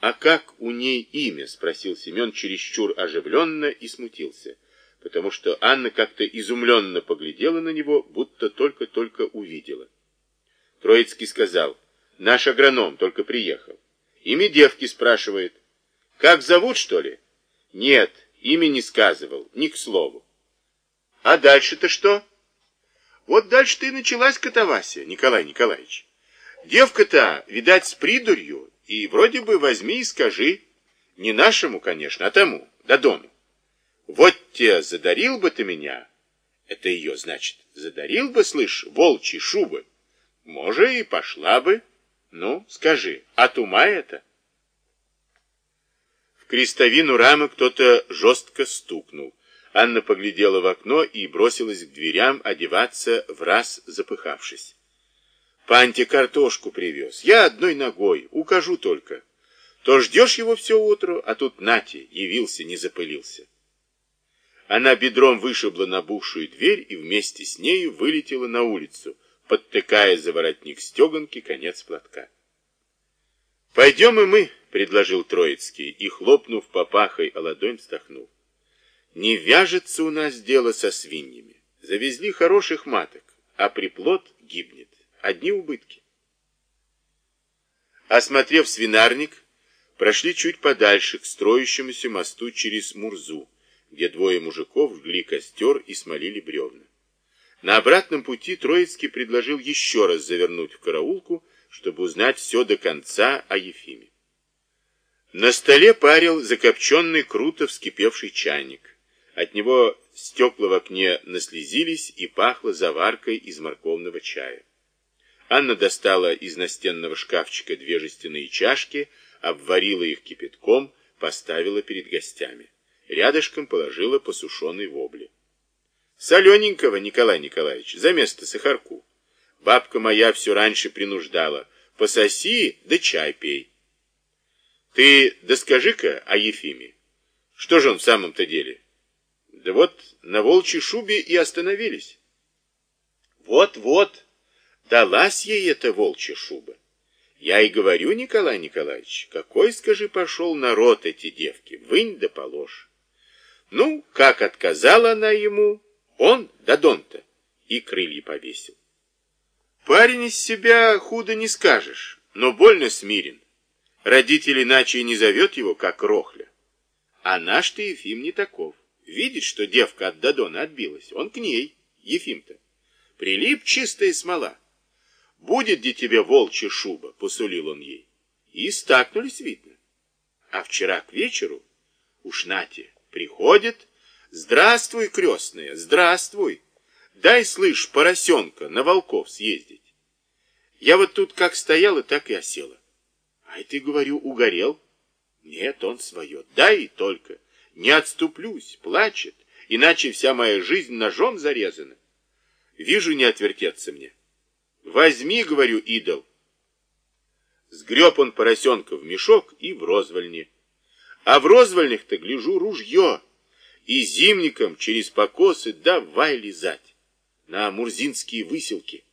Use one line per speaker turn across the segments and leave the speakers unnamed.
«А как у ней имя?» — спросил Семен чересчур оживленно и смутился, потому что Анна как-то изумленно поглядела на него, будто только-только увидела. Троицкий сказал, «Наш агроном только приехал. Имя девки спрашивает. Как зовут, что ли?» «Нет, имя не сказывал, ни к слову». «А дальше-то что?» «Вот дальше-то и началась катавасия, Николай Николаевич. Девка-то, видать, с придурью, и вроде бы возьми и скажи. Не нашему, конечно, а тому, до дому. Вот те задарил бы ты меня. Это ее, значит, задарил бы, слышь, волчьи шубы. Може, и пошла бы. Ну, скажи, от ума это? В крестовину рамы кто-то жестко стукнул. Анна поглядела в окно и бросилась к дверям одеваться, в раз запыхавшись. Панти картошку привез. Я одной ногой, укажу только. То ждешь его все утро, а тут нате, явился, не запылился. Она бедром вышибла набухшую дверь и вместе с нею вылетела на улицу, подтыкая за воротник стеганки конец платка. «Пойдем и мы», — предложил Троицкий, и, хлопнув попахой, о ладонь вздохнул. «Не вяжется у нас дело со свиньями. Завезли хороших маток, а приплод гибнет. Одни убытки. Осмотрев свинарник, прошли чуть подальше к строящемуся мосту через Мурзу, где двое мужиков жгли костер и смолили бревна. На обратном пути Троицкий предложил еще раз завернуть в караулку, чтобы узнать все до конца о Ефиме. На столе парил закопченный круто вскипевший чайник. От него стекла в окне наслезились и пахло заваркой из морковного чая. Анна достала из настенного шкафчика две жестяные чашки, обварила их кипятком, поставила перед гостями. Рядышком положила посушенный вобли. Солененького, Николай Николаевич, за место сахарку. Бабка моя все раньше принуждала. Пососи, да чай пей. Ты да скажи-ка о Ефиме. Что же он в самом-то деле? Да вот на волчьей шубе и остановились. Вот-вот, Далась ей эта волчья шуба. Я и говорю, Николай Николаевич, какой, скажи, пошел народ эти девки, вынь да положь. Ну, как отказала она ему, он, да дон-то, и крылья повесил. Парень из себя худо не скажешь, но больно смирен. Родитель иначе и не зовет его, как Рохля. А наш-то Ефим не таков. Видит, что девка от Дадона отбилась, он к ней, Ефим-то. Прилип чистая смола. «Будет где тебе волчья шуба?» — посулил он ей. И стакнулись, видно. А вчера к вечеру уж нате, приходит. «Здравствуй, крестная, здравствуй! Дай, слышь, поросенка на волков съездить». Я вот тут как стояла, так и осела. А ты, говорю, угорел? Нет, он свое. Дай и только. Не отступлюсь, плачет, иначе вся моя жизнь ножом зарезана. Вижу, не отвертеться мне. Возьми, говорю, идол. Сгреб он поросенка в мешок и в розвольне. А в розвольнях-то, гляжу, ружье. И зимником через покосы давай лизать. На мурзинские выселки.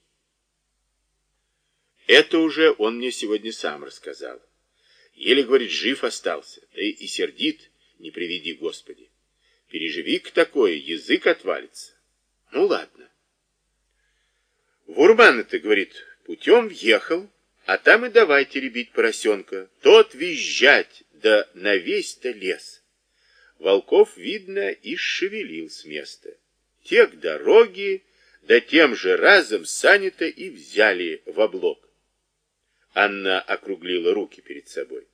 Это уже он мне сегодня сам рассказал. Еле, говорит, жив остался, да и сердит, не приведи Господи. Переживи-ка такое, язык отвалится. Ну ладно. Вурман-то, говорит, путем въехал, а там и давайте ребить поросенка. Тот визжать, да на весь-то лес. Волков, видно, и шевелил с места. Те к дороге, да тем же разом сани-то и взяли в облог. Анна округлила руки перед собой.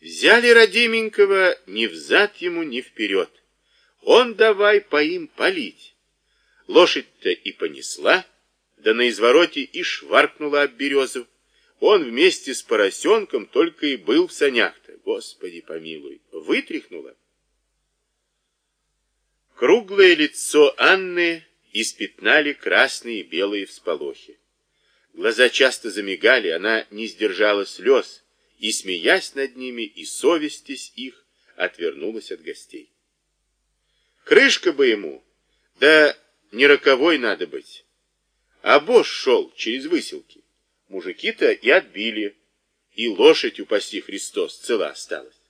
Взяли родименького ни взад ему, ни вперед. Он давай по им палить. Лошадь-то и понесла, да на извороте и шваркнула об березу. Он вместе с поросенком только и был в санях-то. Господи помилуй, вытряхнула. Круглое лицо Анны испятнали красные и белые всполохи. Глаза часто замигали, она не сдержала слез, и, смеясь над ними и совестись их, отвернулась от гостей. Крышка бы ему, да не роковой надо быть. А босс шел через выселки. Мужики-то и отбили. и лошадь, упаси Христос, цела осталась.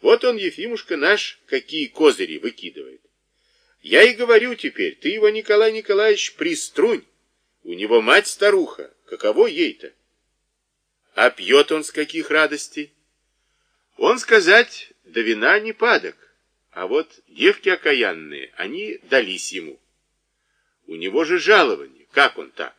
Вот он, Ефимушка наш, какие козыри выкидывает. Я и говорю теперь, ты его, Николай Николаевич, приструнь. У него мать старуха, каково ей-то? А пьет он с каких радостей? Он сказать, до вина не падок, а вот девки окаянные, они дались ему. У него же жалование, как он так?